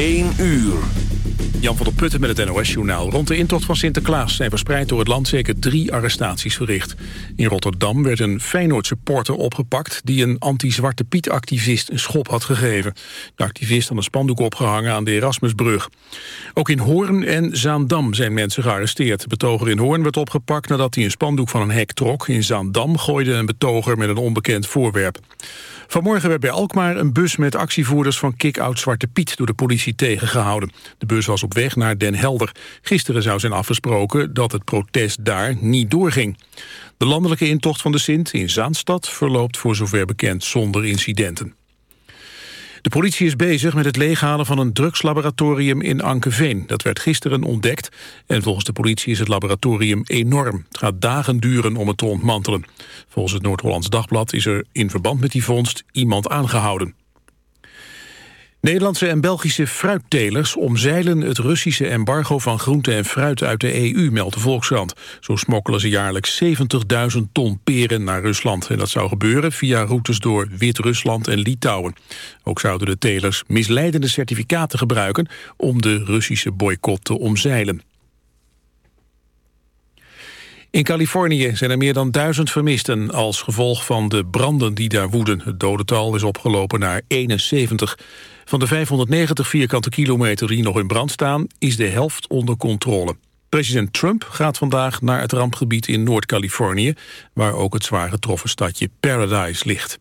1 uur. Jan van der Putten met het NOS-journaal. Rond de intocht van Sinterklaas zijn verspreid door het land zeker drie arrestaties verricht. In Rotterdam werd een Feyenoord-supporter opgepakt... die een anti-Zwarte Piet-activist een schop had gegeven. De activist had een spandoek opgehangen aan de Erasmusbrug. Ook in Hoorn en Zaandam zijn mensen gearresteerd. De betoger in Hoorn werd opgepakt nadat hij een spandoek van een hek trok. In Zaandam gooide een betoger met een onbekend voorwerp. Vanmorgen werd bij Alkmaar een bus met actievoerders van Kick-Out Zwarte Piet door de politie tegengehouden. De bus was op weg naar Den Helder. Gisteren zou zijn afgesproken dat het protest daar niet doorging. De landelijke intocht van de Sint in Zaanstad verloopt voor zover bekend zonder incidenten. De politie is bezig met het leeghalen van een drugslaboratorium in Ankeveen. Dat werd gisteren ontdekt en volgens de politie is het laboratorium enorm. Het gaat dagen duren om het te ontmantelen. Volgens het Noord-Hollands Dagblad is er in verband met die vondst iemand aangehouden. Nederlandse en Belgische fruittelers omzeilen het Russische embargo van groente en fruit uit de EU, meldt de Volkskrant. Zo smokkelen ze jaarlijks 70.000 ton peren naar Rusland. En dat zou gebeuren via routes door Wit-Rusland en Litouwen. Ook zouden de telers misleidende certificaten gebruiken om de Russische boycott te omzeilen. In Californië zijn er meer dan duizend vermisten als gevolg van de branden die daar woeden. Het dodental is opgelopen naar 71. Van de 590 vierkante kilometer die nog in brand staan... is de helft onder controle. President Trump gaat vandaag naar het rampgebied in Noord-Californië... waar ook het zwaar getroffen stadje Paradise ligt.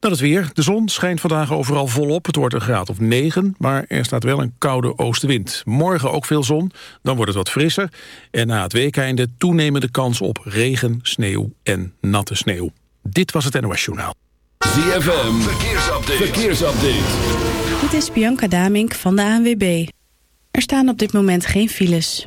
Dan het weer. De zon schijnt vandaag overal volop. Het wordt een graad of 9, maar er staat wel een koude oostenwind. Morgen ook veel zon, dan wordt het wat frisser. En na het weekeinde toenemende kans op regen, sneeuw en natte sneeuw. Dit was het NOS Journaal. ZFM, verkeersupdate. verkeersupdate. Dit is Bianca Damink van de ANWB. Er staan op dit moment geen files.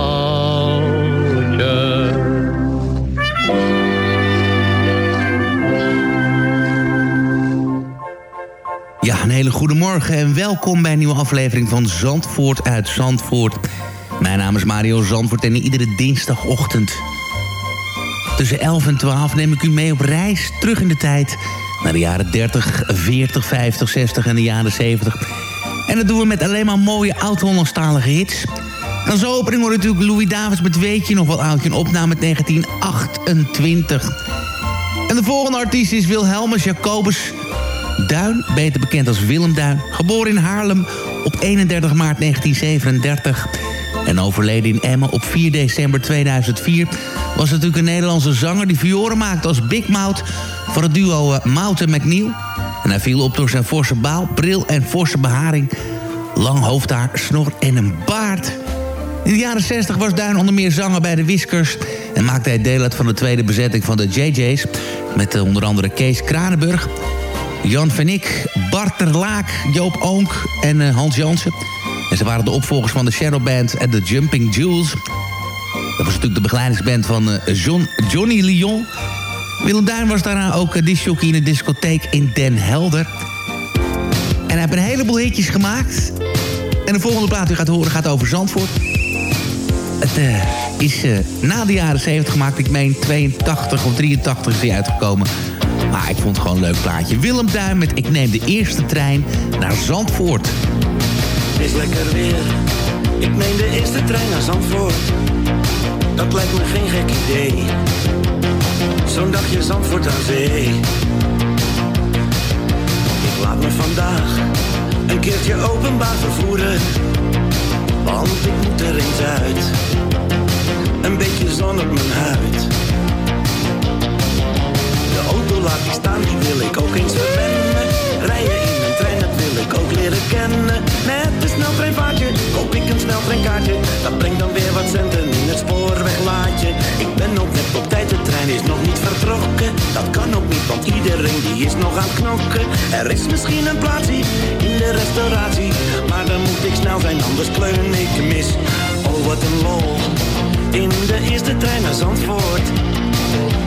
Hele goede morgen en welkom bij een nieuwe aflevering van Zandvoort uit Zandvoort. Mijn naam is Mario Zandvoort en iedere dinsdagochtend tussen 11 en 12 neem ik u mee op reis terug in de tijd... naar de jaren 30, 40, 50, 60 en de jaren 70. En dat doen we met alleen maar mooie oud-Hollandstalige hits. En als opening hoort natuurlijk Louis Davids met Weet je nog wel oudje... een opname uit 1928. En de volgende artiest is Wilhelmus Jacobus... Duin, beter bekend als Willem Duin. Geboren in Haarlem op 31 maart 1937 en overleden in Emmen op 4 december 2004... was natuurlijk een Nederlandse zanger die vioren maakte als Big Mouth... voor het duo uh, Mout en McNeil. En hij viel op door zijn forse baal, bril en forse beharing... lang hoofdhaar, snor en een baard... In de jaren 60 was Duin onder meer zanger bij de Whiskers... en maakte hij deel uit van de tweede bezetting van de JJ's... met uh, onder andere Kees Kranenburg... Jan van Ik, Bart ter Laak, Joop Oonk en uh, Hans Jansen. En ze waren de opvolgers van de Shadow Band en de Jumping Jewels. Dat was natuurlijk de begeleidingsband van uh, John, Johnny Lyon. Willem Duin was daarna ook uh, in de discotheek in Den Helder. En hij heeft een heleboel hitjes gemaakt. En de volgende plaat die u gaat horen gaat over Zandvoort. Het is na de jaren 70 gemaakt. Ik meen 82 of 83 is hij uitgekomen. Maar ik vond het gewoon leuk plaatje. Willem Duin met Ik neem de eerste trein naar Zandvoort. Is lekker weer. Ik neem de eerste trein naar Zandvoort. Dat lijkt me geen gek idee. Zo'n dagje Zandvoort aan zee. Ik laat me vandaag een keertje openbaar vervoeren. Want ik moet er eens uit. Een beetje zon op mijn huid. Laat ik staan, die wil ik ook eens verwennen. Rijden in een trein, dat wil ik ook leren kennen. Met een sneltreinvaartje koop ik een sneltreinkaartje. Dat brengt dan weer wat centen in het spoorweglaadje. Ik ben ook net op tijd, de trein is nog niet vertrokken. Dat kan ook niet, want iedereen die is nog aan het knokken. Er is misschien een plaatsje in de restauratie. Maar dan moet ik snel zijn, anders kleun ik mis. Oh, wat een lol. In de eerste trein naar Zandvoort.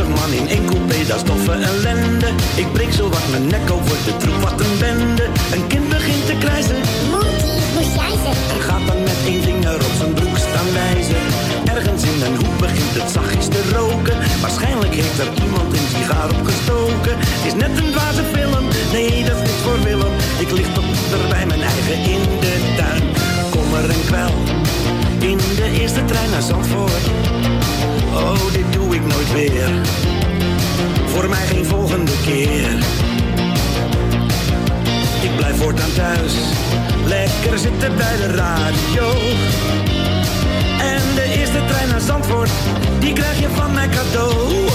Twintig man in één coupé, dat is toffe ellende. Ik breek zo wat mijn nek over de troep, wat een bende. Een kind begint te krijzen. Monkey, moest jij En gaat dan met één vinger op zijn broek staan wijzen. Ergens in een hoek begint het zachtjes te roken. Waarschijnlijk heeft er iemand een sigaar opgestoken. Is net een dwaze film, nee dat is niet voor Willem. Ik lig tot er bij mijn eigen in de tuin. Kommer en kwel, in de eerste trein naar Zandvoort. Voor mij geen volgende keer. Ik blijf voortaan thuis. Lekker zitten bij de radio. En de eerste trein naar Zandvoort, die krijg je van mij cadeau.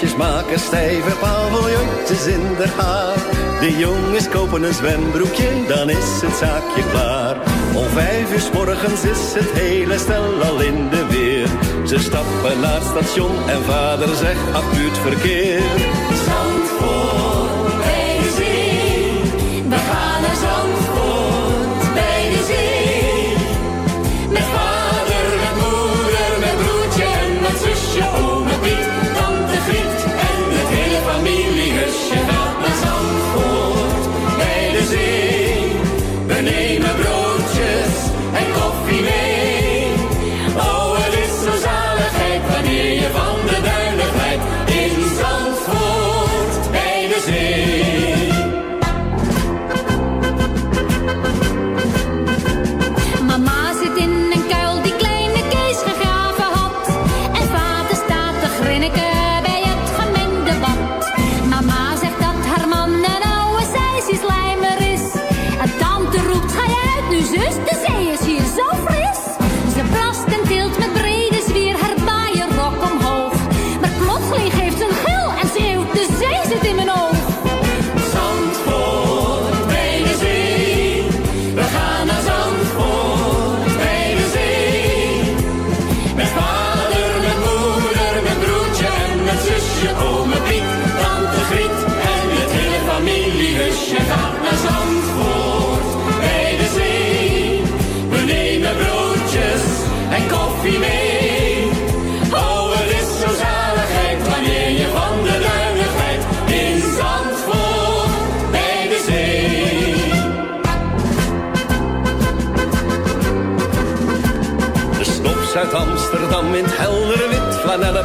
Meisjes maken stijve paviljoentjes in de haar. De jongens kopen een zwembroekje, dan is het zaakje klaar. Om vijf uur 's morgens is het hele stel al in de weer. Ze stappen naar het station en vader zegt acuut verkeer. Zandvoort zee. We gaan naar Zandvoort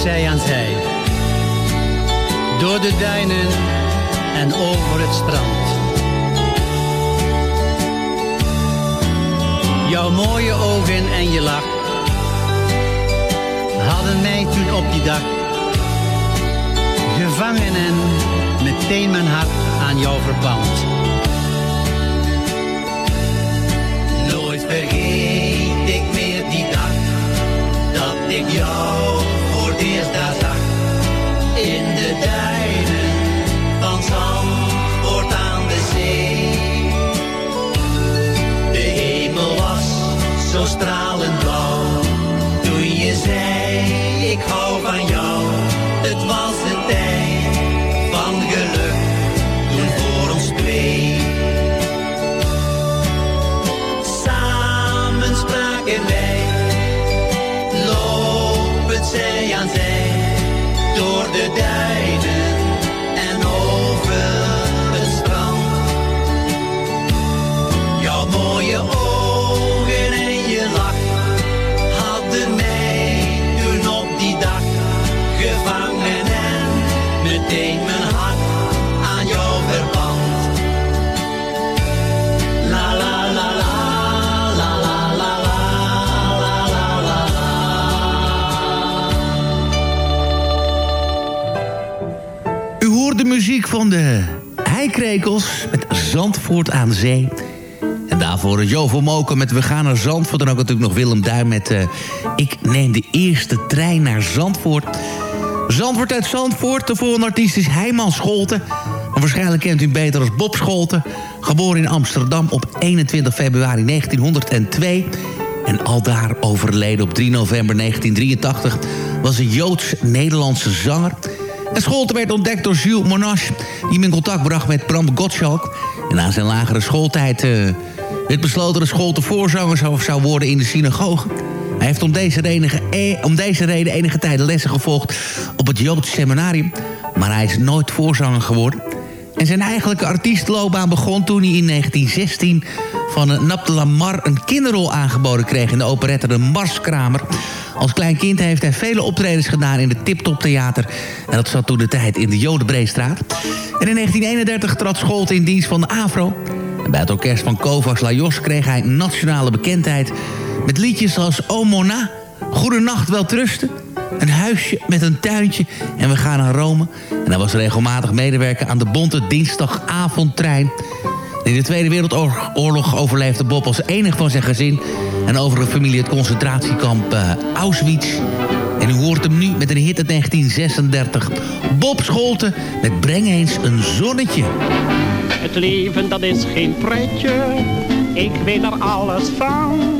Zij aan zij, door de duinen en over het strand. Jouw mooie ogen en je lach hadden mij toen op die dag gevangen en meteen mijn hart aan jou verband. Nooit vergeet ik meer die dag dat ik jou Dievs dāsā. Van de Heikrekels met Zandvoort aan Zee. En daarvoor Jo van Moken met We gaan naar Zandvoort. En ook natuurlijk nog Willem Duin met eh, Ik neem de eerste trein naar Zandvoort. Zandvoort uit Zandvoort. De volgende artiest is Heiman Scholten. Waarschijnlijk kent u beter als Bob Scholten. Geboren in Amsterdam op 21 februari 1902. En aldaar overleden op 3 november 1983... was een Joods-Nederlandse zanger... En Scholten werd ontdekt door Jules Monash... die hem in contact bracht met Bram Gottschalk. En na zijn lagere schooltijd eh, werd besloten... dat Scholten voorzanger zou, worden in de synagoge. Hij heeft om deze, eh, om deze reden enige tijd lessen gevolgd... op het Joods seminarium. Maar hij is nooit voorzanger geworden. En zijn eigenlijke artiestloopbaan begon toen hij in 1916... van Nap de Lamar een kinderrol aangeboden kreeg... in de operette De Marskramer... Als klein kind heeft hij vele optredens gedaan in het Tip Top Theater. En dat zat toen de tijd in de Jodenbreestraat. En in 1931 trad Scholte in dienst van de AVRO. En bij het orkest van Kovacs Lajos kreeg hij nationale bekendheid... met liedjes als O Mona, Goedenacht, Weltrusten... Een huisje met een tuintje en we gaan naar Rome. En hij was regelmatig medewerker aan de bonte dinsdagavondtrein. In de Tweede Wereldoorlog overleefde Bob als enig van zijn gezin... en overige familie het concentratiekamp uh, Auschwitz. En u hoort hem nu met een hit uit 1936. Bob Scholten met Breng eens een zonnetje. Het leven dat is geen pretje, ik weet er alles van.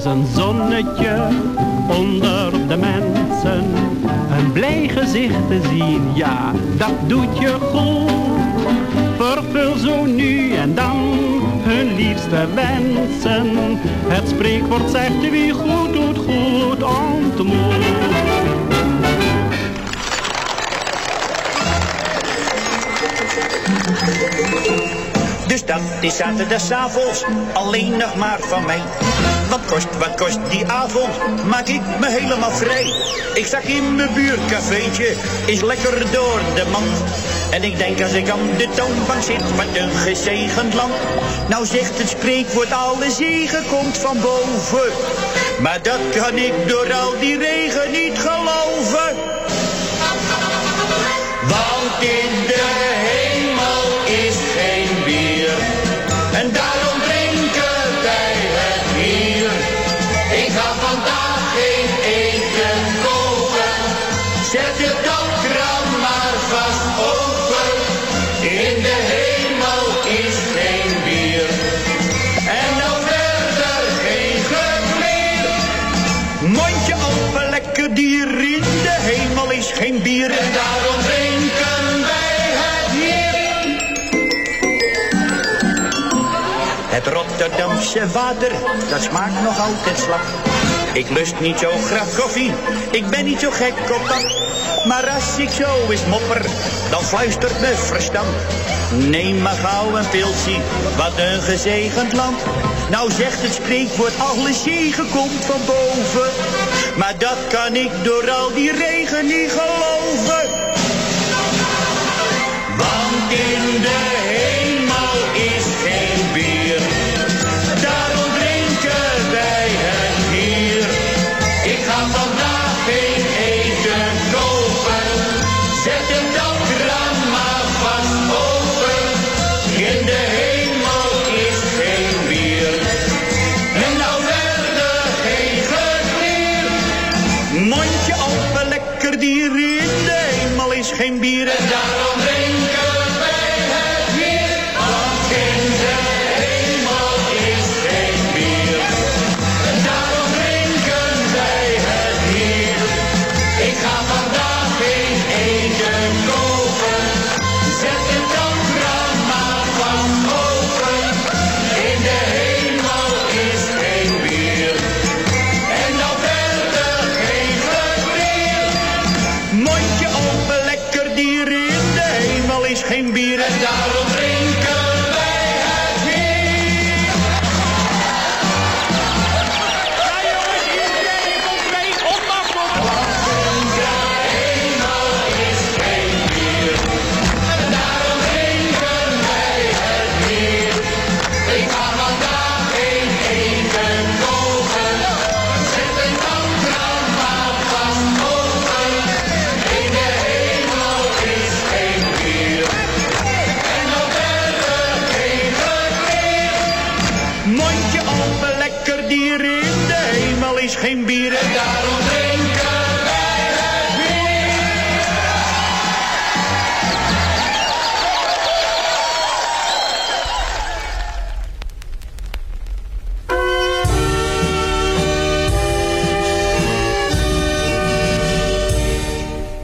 Een zonnetje onder de mensen. Een blij gezicht te zien, ja, dat doet je goed. Vervul zo nu en dan hun liefste wensen. Het spreekwoord zegt wie goed doet, goed ontmoet. Dus dat is zaterdagavond alleen nog maar van mij. Wat kost, wat kost die avond? Maak ik me helemaal vrij. Ik zag in mijn buurcafeetje, is lekker door de mand. En ik denk als ik aan de toonbank zit, wat een gezegend land. Nou zegt het spreekwoord, alle zegen komt van boven. Maar dat kan ik door al die regen niet geloven. Het Rotterdamse water, dat smaakt nog altijd slap. Ik lust niet zo graag koffie, ik ben niet zo gek op dat. Maar als ik zo eens mopper, dan fluistert me verstand. Neem maar gauw een pilsie, wat een gezegend land. Nou zegt het spreekwoord, alle zegen komt van boven. Maar dat kan ik door al die regen niet geloven.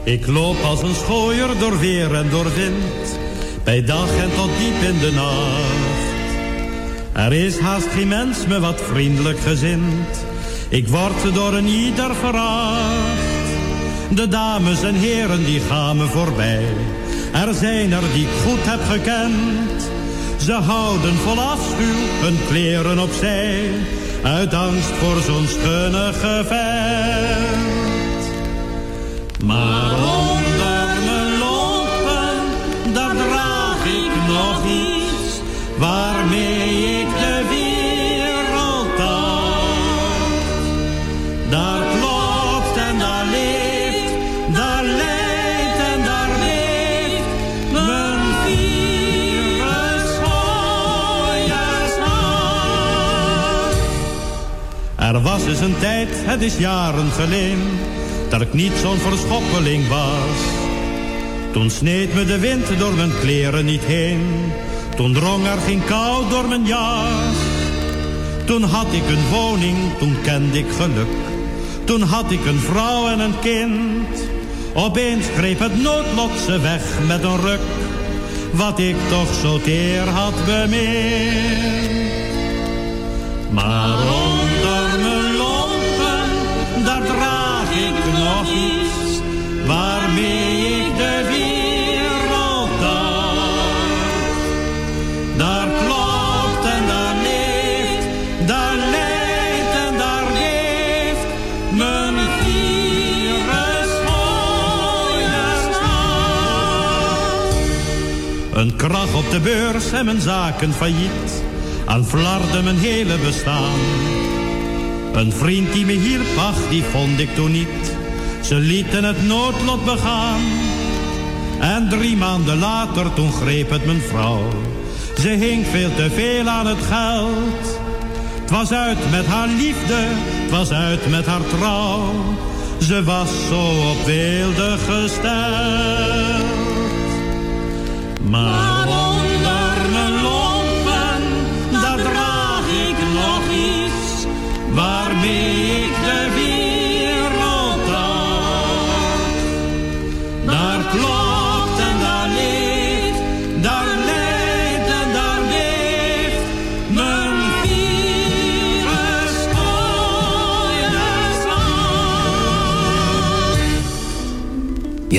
Ik loop als een schooier door weer en door wind, bij dag en tot diep in de nacht. Er is haast geen mens me wat vriendelijk gezind, ik word door een ieder veracht. De dames en heren die gaan me voorbij, er zijn er die ik goed heb gekend. Ze houden vol afschuw hun kleren opzij, uit angst voor zo'n schunnige vent. Maar onder mijn lompen, daar draag ik nog iets waarmee ik de wereld dacht. Daar klopt en daar leeft, daar leidt en daar leeft mijn virusgooiersnacht. Er was eens een tijd, het is jaren geleden dat ik niet zo'n verschoppeling was. Toen sneed me de wind door mijn kleren niet heen. Toen drong er geen kou door mijn jas. Toen had ik een woning, toen kende ik geluk. Toen had ik een vrouw en een kind. Opeens greep het noodlot ze weg met een ruk. Wat ik toch zo teer had bemind. Maar ik nog iets waarmee ik de wereld dacht. Daar klopt en daar leeft, daar leidt en daar leeft mijn virusgooiersnacht. Een kracht op de beurs en mijn zaken failliet, aan flarden mijn hele bestaan. Een vriend die me hielp, ach, die vond ik toen niet. Ze lieten het noodlot begaan. En drie maanden later, toen greep het mijn vrouw. Ze hing veel te veel aan het geld. Het was uit met haar liefde, het was uit met haar trouw. Ze was zo op weelde gesteld. Maar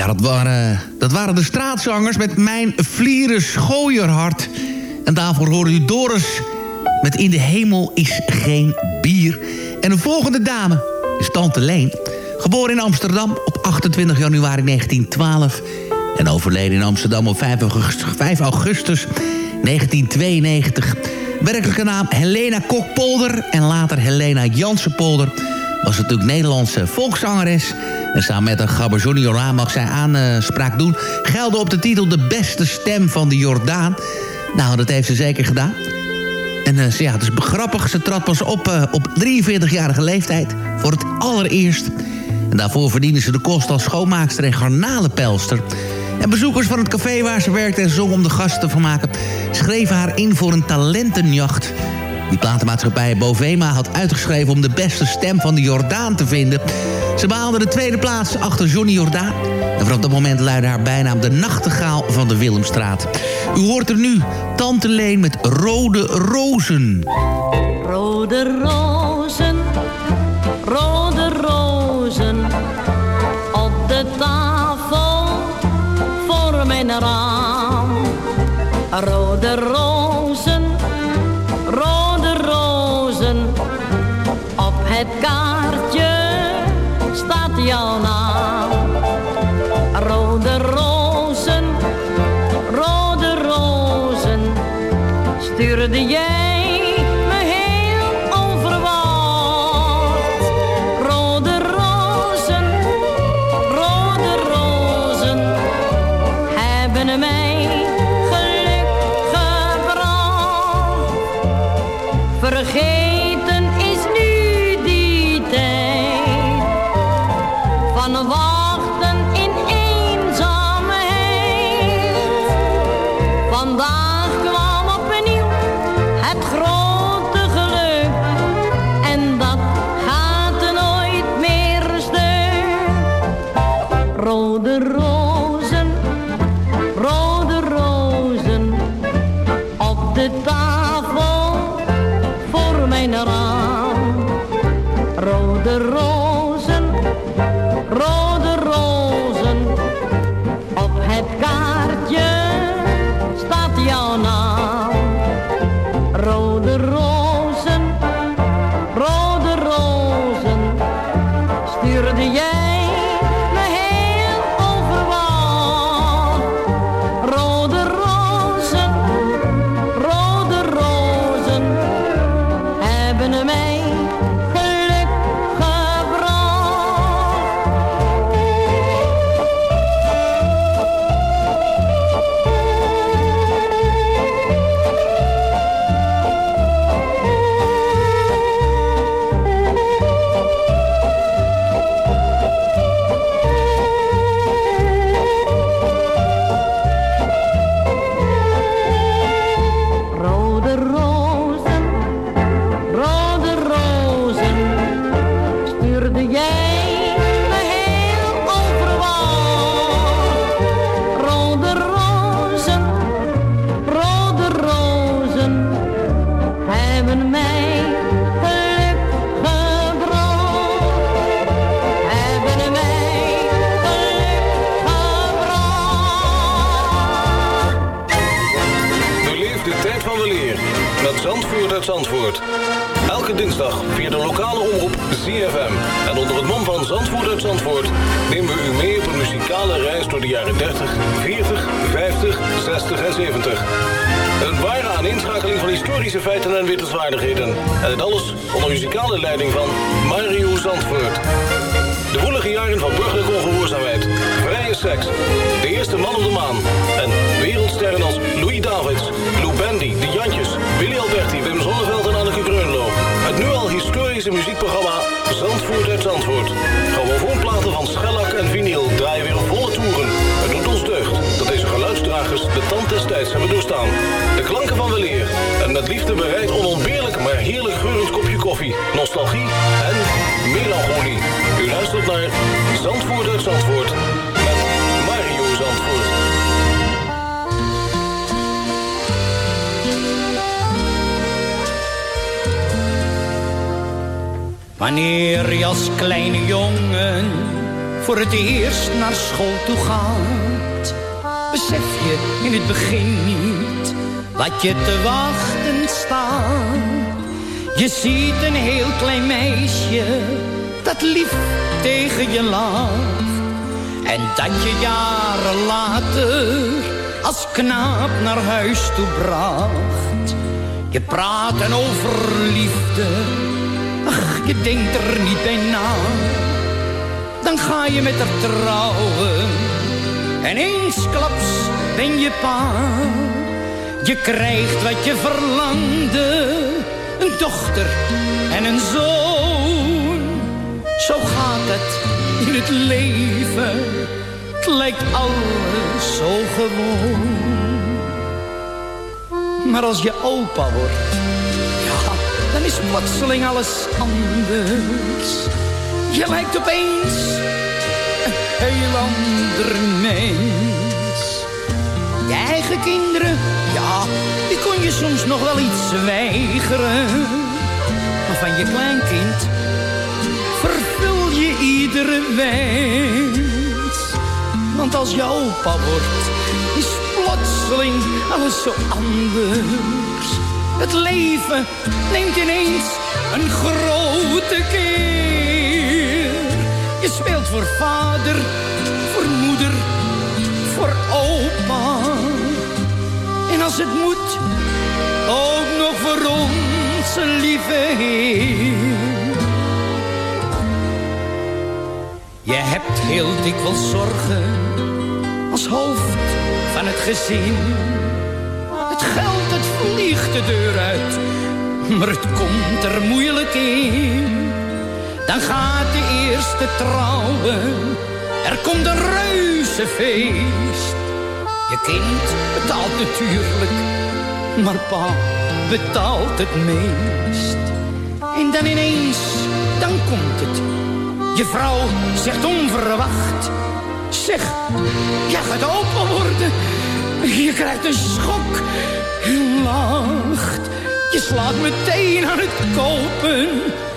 Ja, dat waren, dat waren de straatzangers met Mijn Vlieren Schooierhart. En daarvoor hoorde u Doris met In de Hemel is geen bier. En de volgende dame is Tante Leen. Geboren in Amsterdam op 28 januari 1912. En overleden in Amsterdam op 5 augustus, 5 augustus 1992. Werkelijke naam Helena Kokpolder en later Helena Jansenpolder. Was natuurlijk Nederlandse volkszangeres. En samen met een gabber Jordaan mag zij aanspraak doen. Gelde op de titel De Beste Stem van de Jordaan. Nou, dat heeft ze zeker gedaan. En uh, ja, het is grappig. Ze trad pas op uh, op 43-jarige leeftijd. Voor het allereerst. En daarvoor verdiende ze de kost als schoonmaakster en garnalenpelster. En bezoekers van het café waar ze werkte en zong om de gasten te vermaken... schreven haar in voor een talentenjacht. Die platenmaatschappij Bovema had uitgeschreven om de beste stem van de Jordaan te vinden. Ze behaalde de tweede plaats achter Johnny Jordaan. En vanaf dat moment luidde haar bijnaam de nachtegaal van de Willemstraat. U hoort er nu Tante Leen met Rode Rozen. Rode rozen, rozen, nostalgie en melancholie. U luistert naar Zandvoort uit Zandvoort met Mario Zandvoort. Wanneer je als kleine jongen voor het eerst naar school toe gaat, besef je in het begin niet wat je te wachten staat. Je ziet een heel klein meisje dat lief tegen je lacht. En dat je jaren later als knaap naar huis toe bracht. Je praat over liefde Ach, je denkt er niet bij na. Dan ga je met haar trouwen. En eensklaps ben je pa. Je krijgt wat je verlangde. Een dochter en een zoon. Zo gaat het in het leven. Het lijkt alles zo gewoon. Maar als je opa wordt dan is plotseling alles anders. Je lijkt opeens een heel ander mens. Je eigen kinderen, ja, die kon je soms nog wel iets weigeren. Maar van je kleinkind vervul je iedere wens. Want als je opa wordt, is plotseling alles zo anders. Het leven neemt ineens een grote keer. Je speelt voor vader, het moet, ook nog voor onze lieve Heer. Je hebt heel dikwijls zorgen als hoofd van het gezin. Het geld, het vliegt de deur uit, maar het komt er moeilijk in. Dan gaat de eerste trouwen, er komt een reuzenfeest. Je kind betaalt natuurlijk, maar pa betaalt het meest. En dan ineens, dan komt het. Je vrouw zegt onverwacht, zeg, jij gaat open worden. Je krijgt een schok en lacht. Je slaat meteen aan het kopen,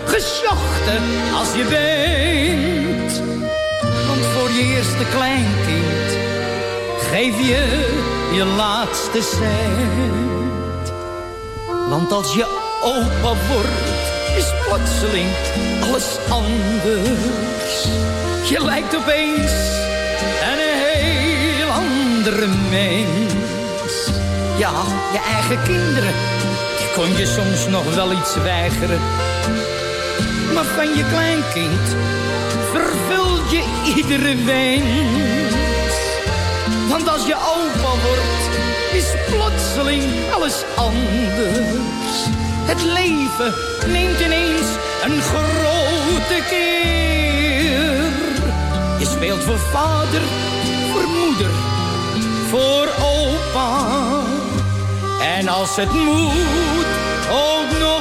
geschochten als je bent. Want voor je eerste kleinkind geef je je laatste cent. Want als je opa wordt, is plotseling alles anders. Je lijkt opeens een heel andere mens. Ja, je eigen kinderen, die kon je soms nog wel iets weigeren. Maar van je kleinkind vervul je iedere wens. Want als je opa wordt, is plotseling alles anders. Het leven neemt ineens een grote keer. Je speelt voor vader, voor moeder, voor opa. En als het moet, ook nog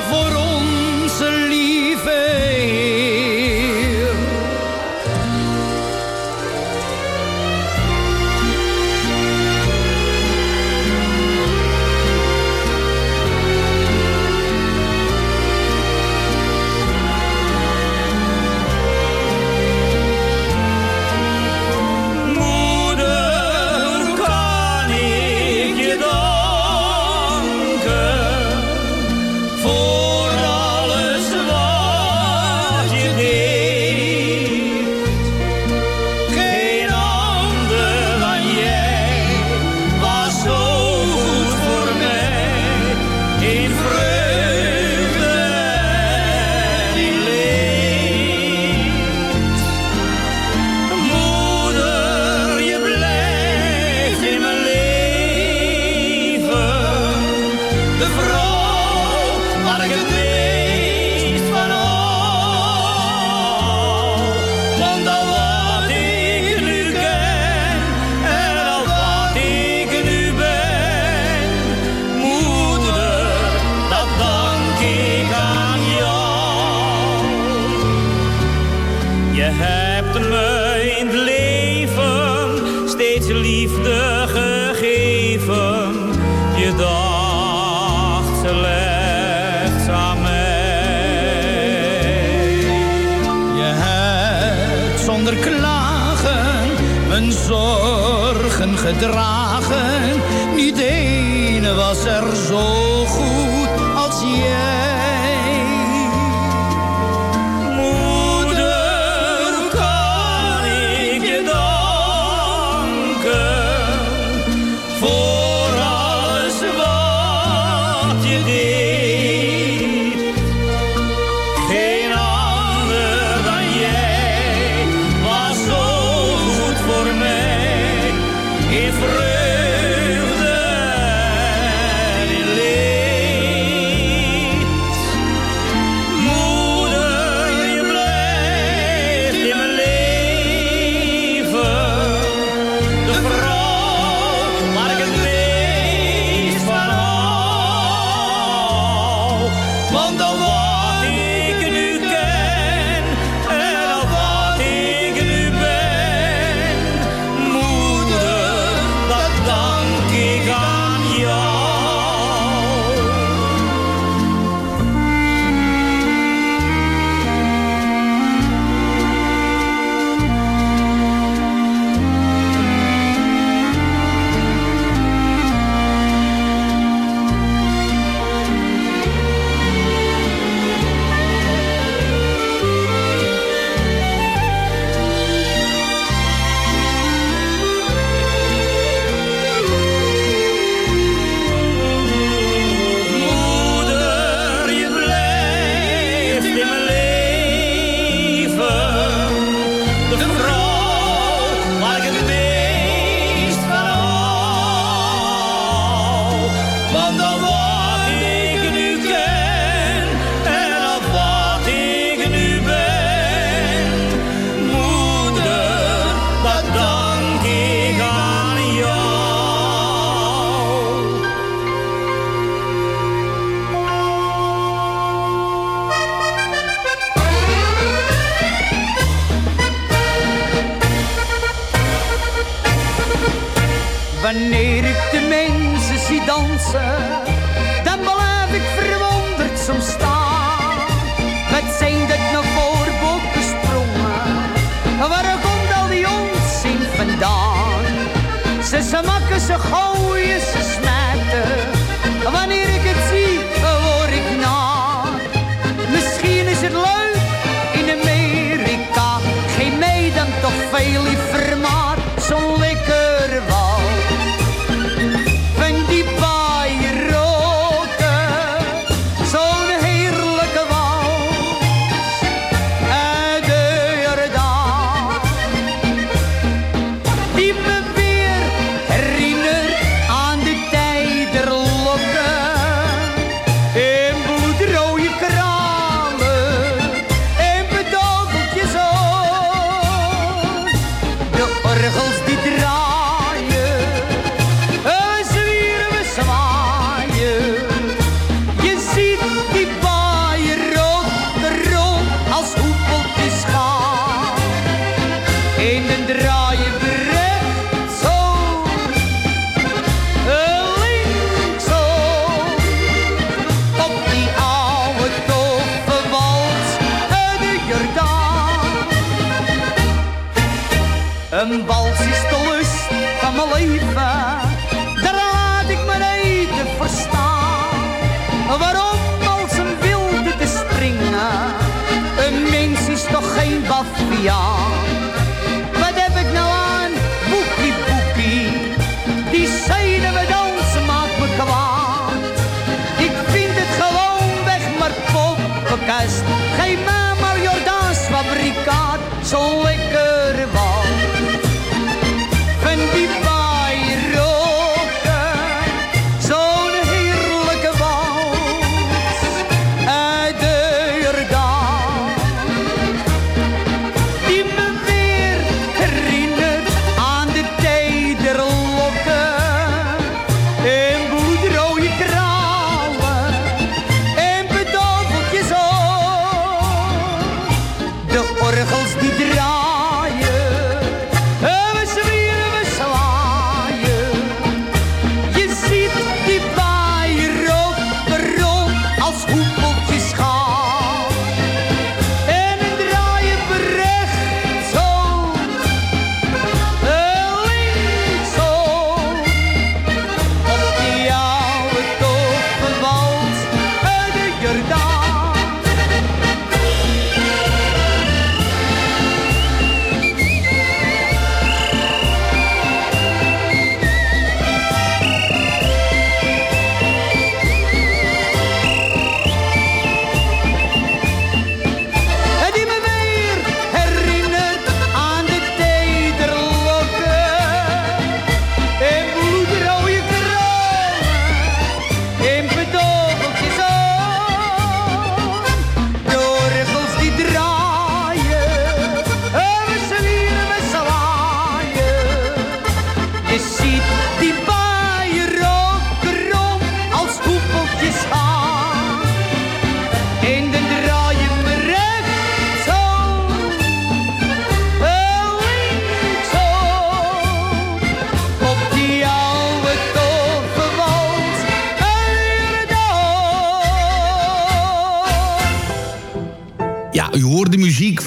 zie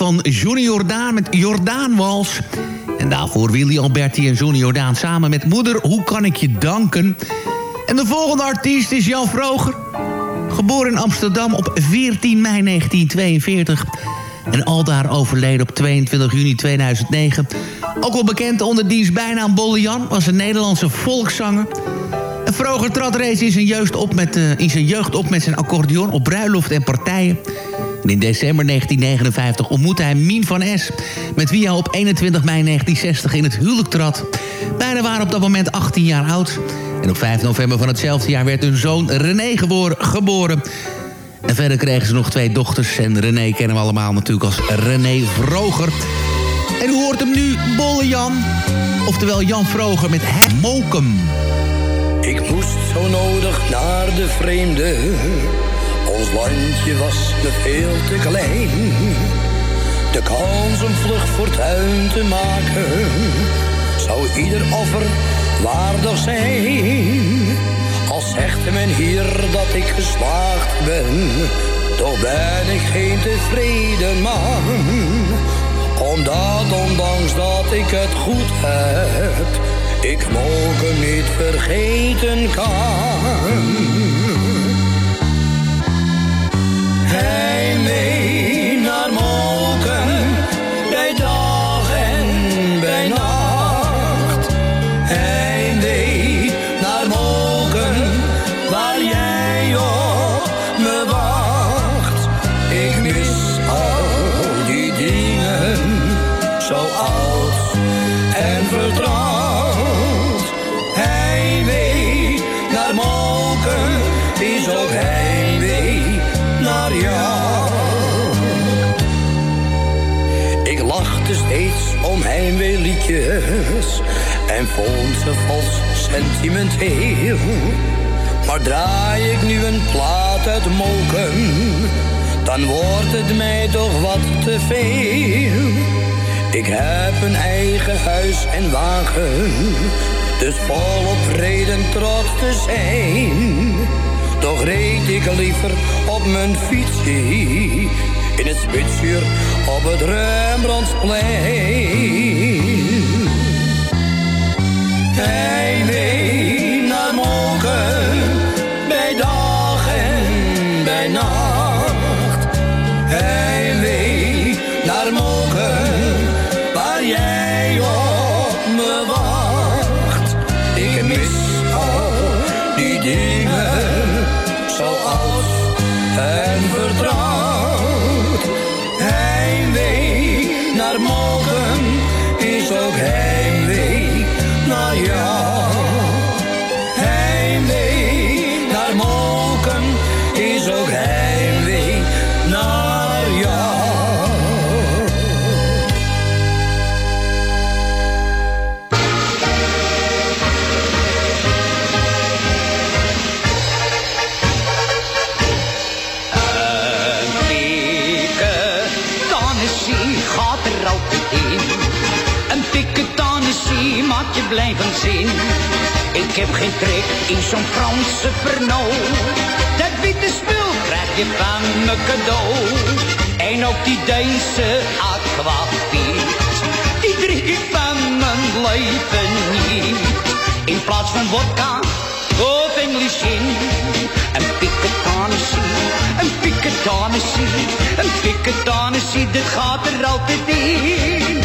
van Johnny Jordaan met Jordaanwals. En daarvoor Willy Alberti en Johnny Jordaan samen met Moeder, hoe kan ik je danken? En de volgende artiest is Jan Vroger. Geboren in Amsterdam op 14 mei 1942 en aldaar overleden op 22 juni 2009. Ook wel bekend onder diens bijnaam Bolle Jan, was een Nederlandse volkszanger. En Vroger trad reeds in zijn, op met, uh, in zijn jeugd op met zijn accordeon op bruiloft en partijen. In december 1959 ontmoette hij Mien van S... met wie hij op 21 mei 1960 in het huwelijk trad. Beiden waren op dat moment 18 jaar oud. En op 5 november van hetzelfde jaar werd hun zoon René geboren. En verder kregen ze nog twee dochters. En René kennen we allemaal natuurlijk als René Vroger. En u hoort hem nu, Bolle Jan. Oftewel Jan Vroger met Het Mokum. Ik moest zo nodig naar de vreemde. Ons landje was me veel te klein. De kans om vlucht fortuin te maken. Zou ieder offer waardig zijn. Al zegt men hier dat ik geslaagd ben. Toch ben ik geen tevreden man. Omdat ondanks dat ik het goed heb. Ik mogen niet vergeten kan. Hij mee en vond ze vals sentimenteel. Maar draai ik nu een plaat uit Moken, dan wordt het mij toch wat te veel. Ik heb een eigen huis en wagen, dus volop reden trots te zijn. Toch reed ik liever op mijn fietsie in het spitsuur op het Rembrandtsplein. Mee gaat er altijd in. Een piketanissie maakt je blijven zin. Ik heb geen trek in zo'n Franse perno. Dat witte spul krijg je van me cadeau. En ook die Deense aquavit. Die drink ik van mijn leven niet. In plaats van vodka of English in. Een piketanissie, een piketanissie, een piketanissie, dit gaat er altijd in.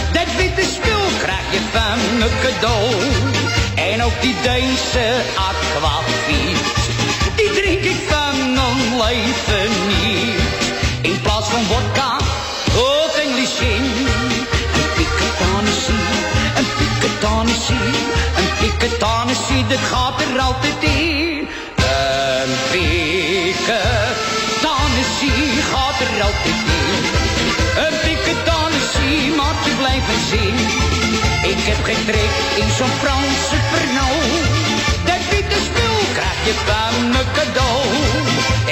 geef hem een cadeau. En ook die Deense aquafiet, die drink ik van mijn leven niet. In plaats van vodka, ook een liching. Een piketanissie, een piketanissie, een piketanissie, dat gaat er altijd in. Een piketanissie gaat er altijd in. Een piketanissie maakt je blijven zien getrek in zo'n Franse Pernod. Dat witte spul krijg je van me cadeau.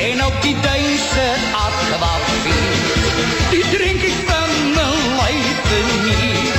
En ook die Deense aquavit, die drink ik van mijn leven niet.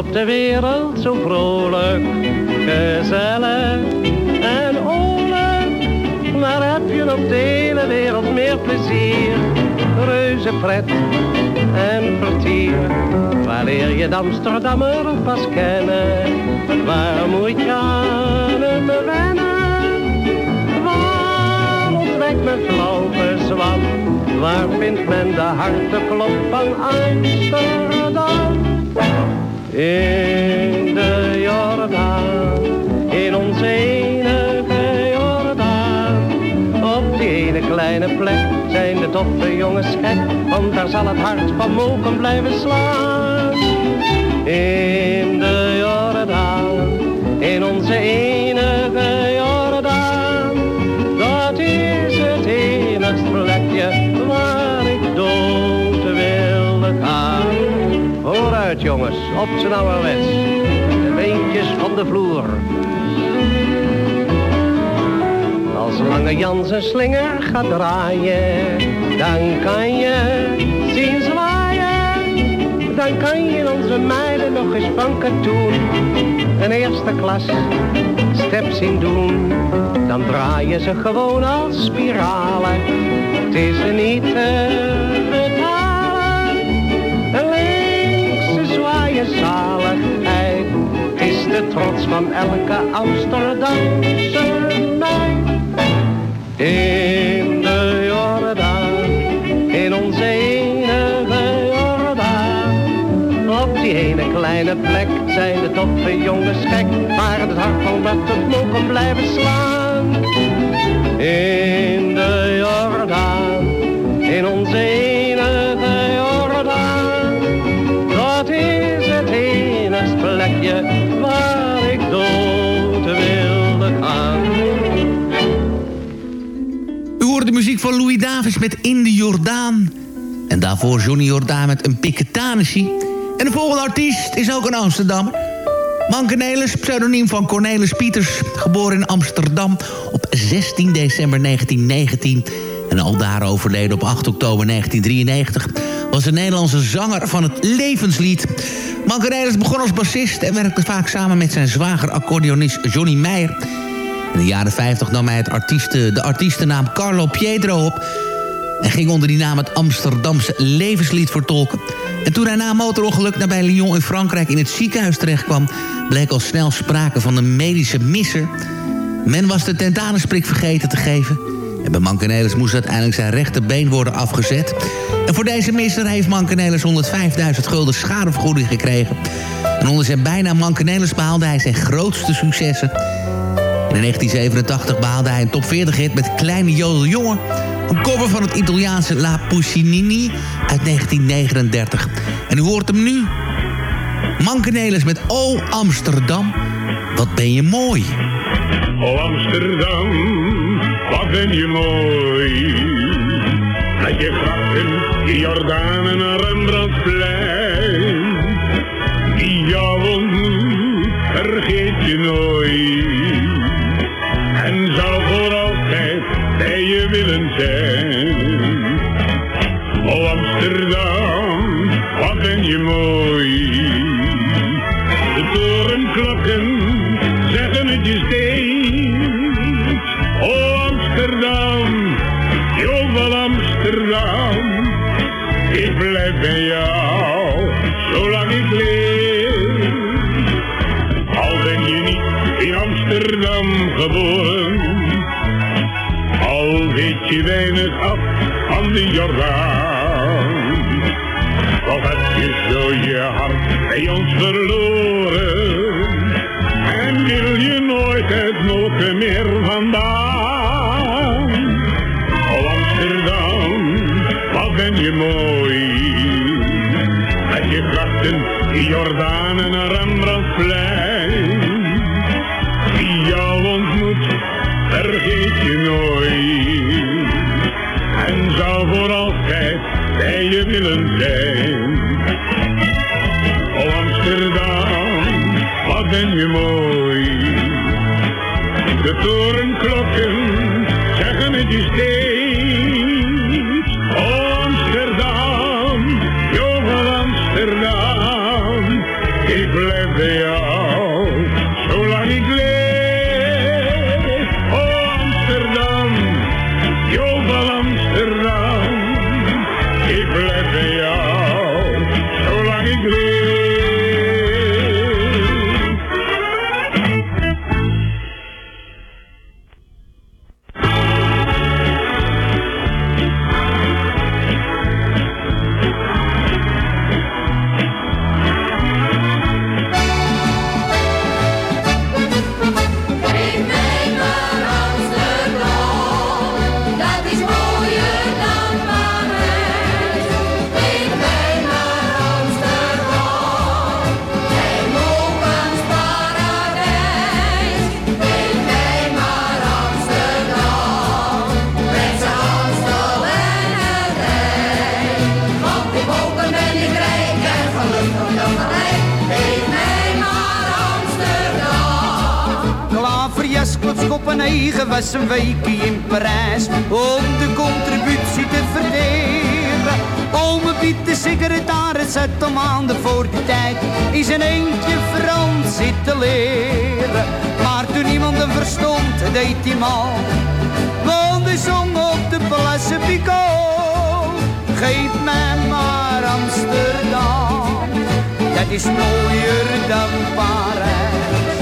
op de wereld zo vrolijk, gezellig en oorlijk? Waar heb je op de hele wereld meer plezier, reuze pret en vertier? Waar leer je de Amsterdammer pas kennen? Waar moet je aan hem wennen? Waar ontdekt men flauw bezwam? Waar vindt men de harteklop van Amsterdam? In de Jordaan, in onze enige Jordaan. Op die ene kleine plek zijn de toffe jongens gek, want daar zal het hart van mogen blijven slaan. In de Jordaan, in onze enige Jongens, op z'n ouderwets. De beentjes van de vloer. Als Lange Jan zijn slinger gaat draaien, dan kan je zien zwaaien. Dan kan je onze meiden nog eens van katoen een eerste klas step zien doen. Dan draaien ze gewoon als spiralen. Het is niet te zwaaien zaligheid. Is de trots van elke Amsterdamse meid. In de Jordaan, in onze enige Jordaan. Op die ene kleine plek zijn de toffe jongens gek, maar het hart van wat het mogen blijven slaan. In de Jordaan, plekje waar ik dood wilde gaan. U hoort de muziek van Louis Davis met In de Jordaan. En daarvoor Johnny Jordaan met een Piketanissie. En de volgende artiest is ook een Amsterdammer. Man Cornelis, pseudoniem van Cornelis Pieters. Geboren in Amsterdam op 16 december 1919. En al daar overleden op 8 oktober 1993... was een Nederlandse zanger van het levenslied. Man Cornelis begon als bassist... en werkte vaak samen met zijn zwager accordeonist Johnny Meijer... In de jaren 50 nam hij het artiesten, de artiestennaam Carlo Pietro op... en ging onder die naam het Amsterdamse levenslied vertolken. En toen hij na een motorongeluk nabij Lyon in Frankrijk in het ziekenhuis terechtkwam... bleek al snel sprake van een medische misser. Men was de tentanusprik vergeten te geven... En bij Mankenelis moest uiteindelijk zijn rechterbeen worden afgezet. En voor deze misser heeft Mankenelis 105.000 gulden schadevergoeding gekregen. En onder zijn bijnaam Mankenelis behaalde hij zijn grootste successen. En in 1987 behaalde hij een top 40 hit met Kleine Jodeljongen. Een cover van het Italiaanse La Puccinini uit 1939. En u hoort hem nu. Mankenelis met O Amsterdam, wat ben je mooi. Oh Amsterdam, wat ben je mooi. Je grachten, die Jordaan en Rembrandtplein. Die jou ontmoet, vergeet je nooit. Ik bij jou, zolang ik leef. Al ben je niet in Amsterdam geboren. Al weet je weinig af van de Jordaan. Toch heb je zo je hart bij ons verloren. En wil je nooit het noten meer Jordaan en Rembrandtplein. Wie jou ontmoet, vergeet je nooit. En zou voor altijd bij je willen zijn. Oh Amsterdam, wat ben je mooi. De torenklokken Kopenhagen was een weekje in Parijs om de contributie te verdelen. Ome Piet, de secretaris, zat al maanden voor die tijd in zijn eentje Frans zitten leren. Maar toen iemand hem verstond, deed hij mal. Want hij zong op de Place Picot. Geef mij maar Amsterdam, dat is mooier dan Parijs.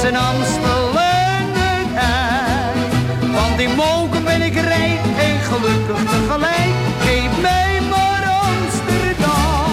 Zijn en het ei. Want in Moken ben ik rijk en gelukkig tegelijk. Geef mij maar Amsterdam.